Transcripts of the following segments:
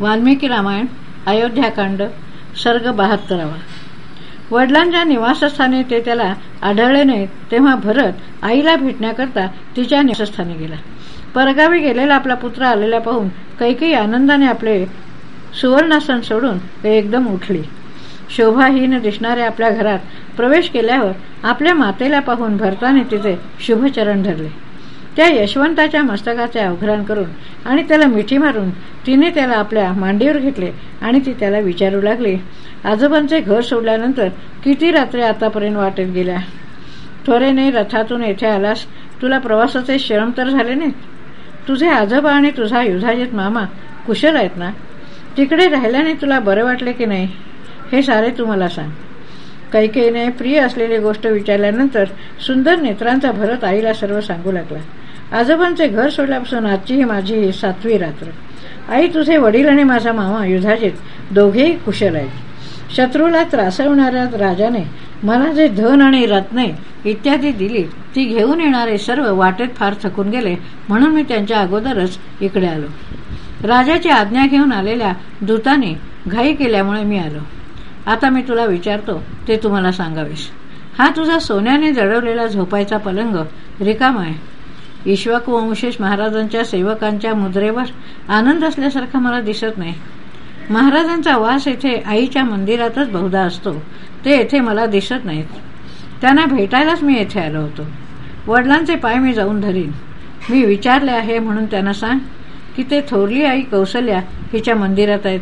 वाल्मिकी रामायण अयोध्याकांड सर्ग बहात्तरावा. वडिलांच्या निवासस्थानी ते त्याला आढळले नाहीत तेव्हा भरत आईला भेटण्याकरता तिच्या निवासस्थानी गेला. परगावी गेलेला आपला पुत्र आलेला पाहून कैकही आनंदाने आपले सुवर्णासन सोडून ते एकदम उठली. शोभाहीन दिसणाऱ्या आपल्या घरात प्रवेश केल्यावर आपल्या मातेला पाहून भरताने तिचे शुभचरण धरले. त्या यशवंताच्या मस्तकाचे अवघरण करून आणि त्याला मिठी मारून तिने त्याला आपल्या मांडीवर घेतले आणि ती त्याला विचारू लागली. आजोबांचे घर सोडल्यानंतर किती रात्री आतापर्यंत वाटेत गेल्या? त्वरेने रथातून येथे आलास. तुला प्रवासाचे श्रम तर झाले नाही तुझे आजोबा आणि तुझा युधाजित मामा कुशल आहेत ना? तिकडे राहिल्याने तुला बरे वाटले की नाही? हे सारे तू मला सांग. कैकेने प्रिय असलेली गोष्ट विचारल्यानंतर सुंदर नेत्रांचा भरत आईला सर्व सांगू लागला. आजोबांचे घर सोडल्यापासून आजची ही माझी सातवी रात्र. आई तुझे वडील आणि माझा मामा युधाजित दोघेही कुशल आहेत. शत्रूला त्रासवणाऱ्या राजाने मला जे धन आणि रत्ने इत्यादी दिली ती घेऊन येणारे सर्व वाटेत फार थकून गेले म्हणून मी त्यांच्या अगोदरच इकडे आलो. राजाची आज्ञा घेऊन आलेल्या दूताने घाई केल्यामुळे मी आलो. आता मी तुला विचारतो ते तुम्हाला सांगावेस. हा तुझा सोन्याने जडवलेला झोपायचा पलंग रिकाम आहे. ईश्वकवंशेष महाराजांच्या सेवकांच्या मुद्रेवर आनंद असल्यासारखा मला दिसत नाही. महाराजांचा वास येथे आईच्या मंदिरातच बहुधा असतो. ते येथे मला दिसत नाहीत. त्यांना भेटायलाच मी येथे आलो होतो. वडिलांचे पाय मी जाऊन धरीन. मी विचारले आहे म्हणून त्यांना सांग की ते थोरली आई कौशल्या हिच्या मंदिरात आहेत.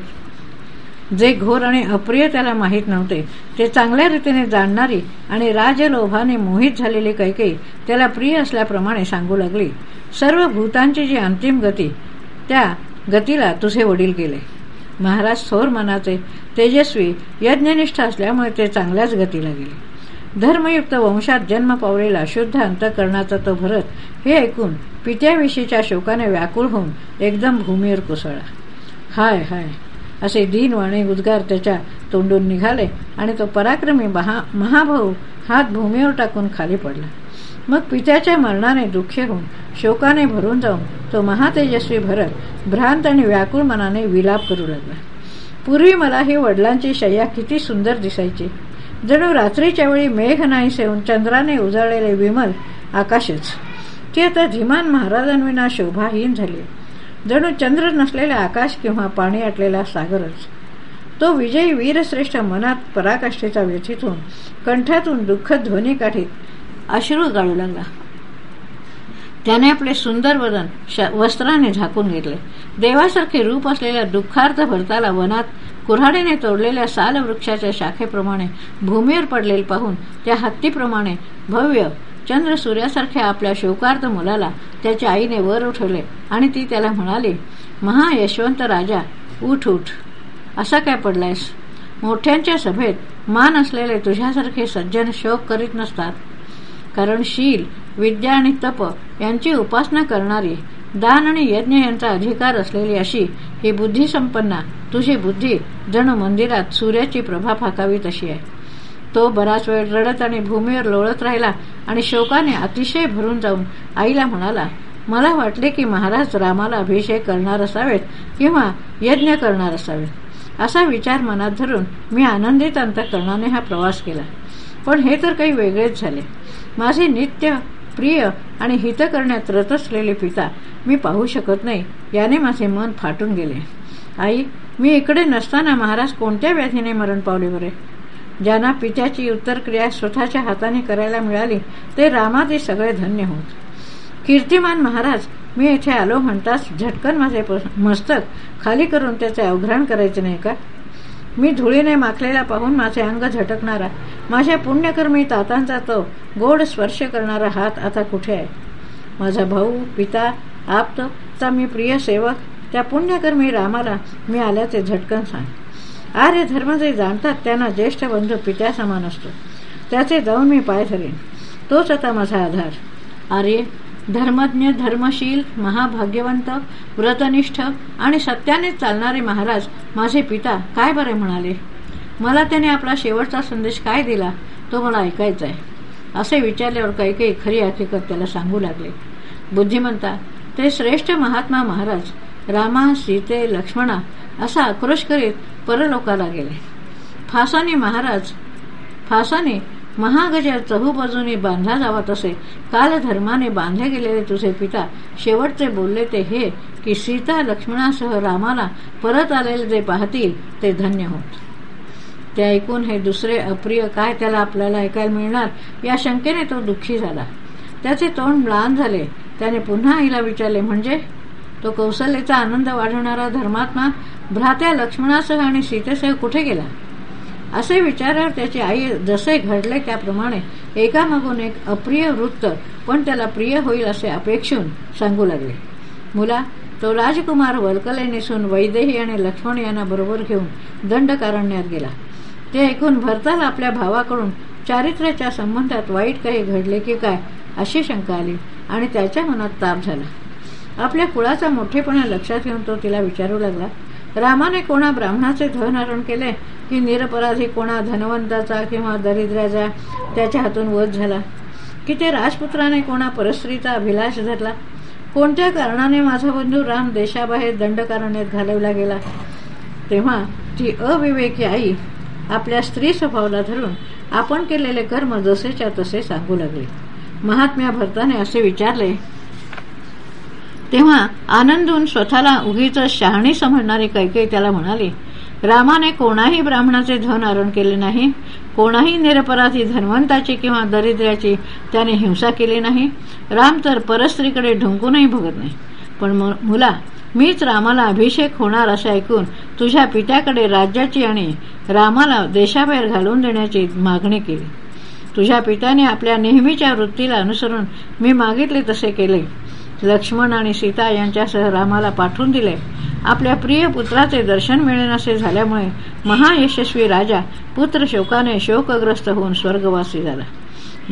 जे घोर आणि अप्रिय त्याला माहीत नव्हते ते चांगल्या रीतीने जाणणारी आणि राजलोभाने मोहित झालेली कैकेयी त्याला प्रिय असल्याप्रमाणे सांगू लागली. सर्व भूतांची जी अंतिम गती त्या गतीला तुझे वडील गेले. महाराज थोर मनाचे तेजस्वी यज्ञनिष्ठ असल्यामुळे ते चांगल्याच गतीला गेले. धर्मयुक्त वंशात जन्म पावलेला शुद्ध अंतकरणाचा तो भरत हे ऐकून पित्याविषयीच्या शोकाने व्याकुळ होऊन एकदम भूमीवर कोसळला. हाय हाय. असे दीनवाणे उद्गार त्याच्या तोंडून निघाले आणि तो पराक्रमी महा महाभाऊ हात भूमीवर टाकून खाली पडला. मग पित्याच्या मरणाने दुःखी होऊन शोकाने भरून जाऊन तो महातेजस्वी भरत भ्रांत आणि व्याकुळ मनाने विलाप करू लागला. पूर्वी मला ही वडिलांची शय्या किती सुंदर दिसायची. जणू रात्रीच्या वेळी मेघ नाही सेवून चंद्राने उजळलेले विमल आकाशच. ती आता धीमान महाराजांविना शोभाहीन झाली. जणू चंद्र नसलेले आकाश किंवा पाणी आटलेला सागरच. तो विजयी वीरश्रेष्ठ मनात पराकाष्ठेचा व्यथित होऊन कंठातून दुःख ध्वनी काठीत अश्रू गाळू लागला. त्याने आपले सुंदर वदन वस्त्राने झाकून घेतले. देवासारखे रूप असलेल्या दुःखार्थ भरताला वनात कुऱ्हाडीने तोडलेल्या साल वृक्षाच्या शाखेप्रमाणे भूमीवर पडलेले पाहून त्या हत्तीप्रमाणे भव्य चंद्र सूर्यासारख्या आपल्या शोकार्थ मुलाला त्याच्या आईने वर उठवले आणि ती त्याला म्हणाली महा यशवंत राजा उठ उठ. असा काय पडलायस? मोठ्यांच्या सभेत मान असलेले तुझ्यासारखे सज्जन शोक करीत नसतात. कारण शील विद्या आणि तप यांची उपासना करणारी दान आणि यज्ञ यांचा अधिकार असलेली अशी ही बुद्धिसंपन्ना तुझी बुद्धी जणू मंदिरात सूर्याची प्रभा फाकावी तशी आहे. तो बराच वेळ रडत आणि भूमीवर लोळत राहिला आणि शोकाने अतिशय भरून जाऊन आईला म्हणाला मला वाटले की महाराज रामाला अभिषेक करणार असावेत किंवा यज्ञ करणार असावेत. असा विचार मनात धरून मी आनंदित अंतकरणाने हा प्रवास केला. पण हे तर काही वेगळेच झाले. माझे नित्य प्रिय आणि हित करण्यात रत असलेले पिता मी पाहू शकत नाही याने माझे मन फाटून गेले. आई मी इकडे नसताना महाराज कोणत्या व्याधीने मरण पावले बरे? ज्यांना पित्याची उत्तरक्रिया स्वतःच्या हाताने करायला मिळाली ते रामाचे सगळे धन्य होत. कीर्तिमान महाराज मी येथे आलो म्हणताच झटकन माझे मस्तक खाली करून त्याचे अवघ्रण करायचे नाही का? मी धुळीने माखलेला पाहून माझे अंग झटकणारा माझ्या पुण्यकर्मी तातांचा तो गोड स्पर्श करणारा हात आता कुठे आहे? माझा भाऊ पिता आप्त चा मी प्रिय सेवक त्या पुण्यकर्मी रामाला मी आल्याचे झटकन सांग. आर्य धर्म जे जाणतात त्यांना ज्येष्ठ बंधू पित्या समान असतो. त्याचे जाऊन मी पाय धरेन. तोच आता माझा आधार. आर्य धर्मज्ञ धर्मशील महाभाग्यवंत व्रतनिष्ठ आणि सत्याने चालणारे महाराज माझे पिता काय बरे म्हणाले? मला त्याने आपला शेवटचा संदेश काय दिला? तो मला ऐकायचा आहे. असे विचारल्यावर काही काही खरी हकीकत त्याला सांगू लागले. बुद्धिमंता ते श्रेष्ठ महात्मा महाराज रामा सीते लक्ष्मणा असा आक्रोश करीत परलोकाला गेले. फासाने महाराज फासाने महागजा चहूबाजूने बांधला जावा तसे काल धर्माने बांधले गेलेले तुझे पिता शेवटचे बोलले ते हे की सीता लक्ष्मणासह रामाला परत आलेले जे पाहतील ते धन्य होत. ते ऐकून हे दुसरे अप्रिय काय त्याला आपल्याला ऐकायला मिळणार? या शंकेने तो दुःखी झाला. त्याचे तोंड म्लान झाले. त्याने पुन्हा आईला विचारले म्हणजे? तो कौशल्याचा आनंद वाढवणारा धर्मात्मा भ्रात्या लक्ष्मणासह आणि सीतेसह कुठे गेला? असे विचारावर त्याची आई जसे घडले त्याप्रमाणे एकामागून एक अप्रिय वृत्त पण त्याला प्रिय होईल असे अपेक्षून सांगू लागले. मुला तो राजकुमार वल्कले नेसून वैदेही आणि लक्ष्मण यांना बरोबर घेऊन दंडकारण्यात गेला. ते ऐकून भरताला आपल्या भावाकडून चारित्र्याच्या संबंधात वाईट काही घडले की काय अशी शंका आली आणि त्याच्या मनात ताप झाला. आपल्या कुळाचा मोठेपणा लक्षात घेऊन तो तिला विचारू लागला रामाने कोणा ब्राह्मणाचे धनहरण केले? की निरपराधी कोणा धनवंताचा किंवा दरिद्राचा त्याच्या हातून वध झाला? की ते राजपुत्राने कोणा परस्त्रीचा अभिलाष धरला? कोणत्या कारणाने माझा बंधू राम देशाबाहेर दंडकारण्यात घालवला गेला? तेव्हा ती अविवेकी आई आपल्या स्त्री स्वभावाला धरून आपण केलेले कर्म जसेच्या तसे सांगू लागले. महात्म्या भरताने असे विचारले तेव्हा आनंदून स्वतःला उगीच शहाणी समजणारी कैके त्याला म्हणाली रामाने कोणाही ब्राह्मणाचे धन आरण केले नाही कोणाही निरपराधी धन्वंताची किंवा दरिद्र्याची त्याने हिंसा केली नाही राम तर परस्त्रीकडे ढुंकूनही बघत नाही. पण मुला मीच रामाला अभिषेक होणार असे ऐकून तुझ्या पित्याकडे राज्याची आणि रामाला देशाबाहेर घालून देण्याची मागणी केली. तुझ्या पित्याने आपल्या नेहमीच्या वृत्तीला अनुसरून मी मागितले तसे केले. लक्ष्मण आणि सीता यांच्यासह रामाला पाठवून दिले. आपल्या प्रिय पुत्राचे दर्शन मिळेनासे झाल्यामुळे महायशस्वी राजा पुत्र शोकाने शोकग्रस्त होऊन स्वर्गवासी झाला.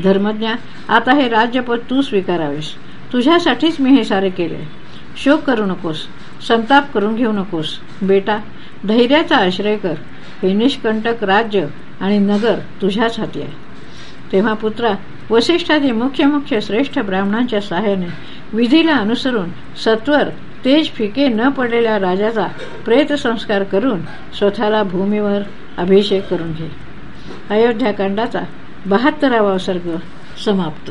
धर्मज्ञा आता हे राज्यपद तू स्वीकारावेस. तुझ्यासाठीच मी हे सारे केले. शोक करू नकोस. संताप करून घेऊ नकोस. बेटा धैर्याचा आश्रय कर. हे निष्कंटक राज्य आणि नगर तुझ्याच हाती आहे. तेव्हा पुत्रा वसिष्ठादी मुख्य मुख्य श्रेष्ठ ब्राह्मणांच्या सहाय्याने विधीला अनुसरून सत्वर तेज फिके न पडलेल्या राजाचा प्रेत संस्कार करून स्वतःला भूमीवर अभिषेक करून घे. अयोध्याकांडाचा बहात्तरावा सर्ग समाप्त.